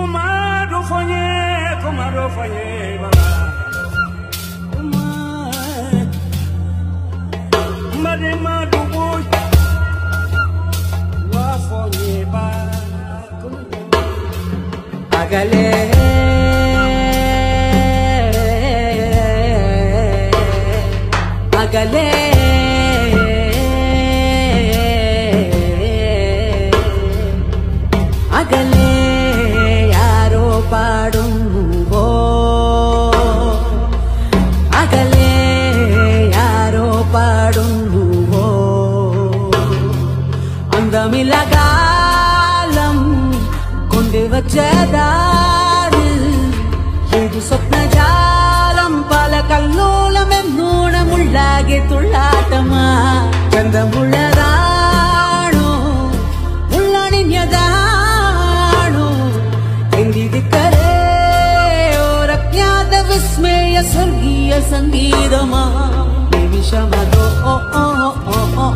Kuma dofonye, kuma dofonye, mama. Kuma. Madema dubo. Ba. Agale. തമിഴകാലം കൊണ്ടുവച്ചതാണ് ഏതു സ്വപ്നജാലം പല കല്ലോളം എന്നോണമുണ്ടാകെ തുള്ളാട്ടമാ ചന്തമുള്ളതാണോ ഉള്ളണിഞ്ഞതാണോ എന്തിരിക്കലേ ഓരജ്ഞാത വിസ്മയ സ്വർഗീയ സംഗീതമാ നിമിഷമതോ ഓ ഓ ഓ ഓ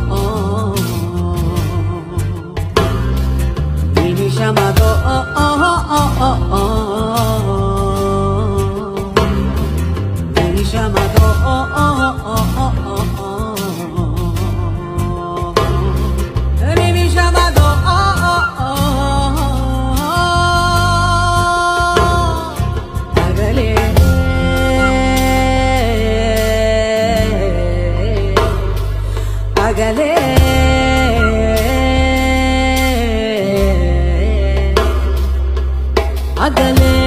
காதலே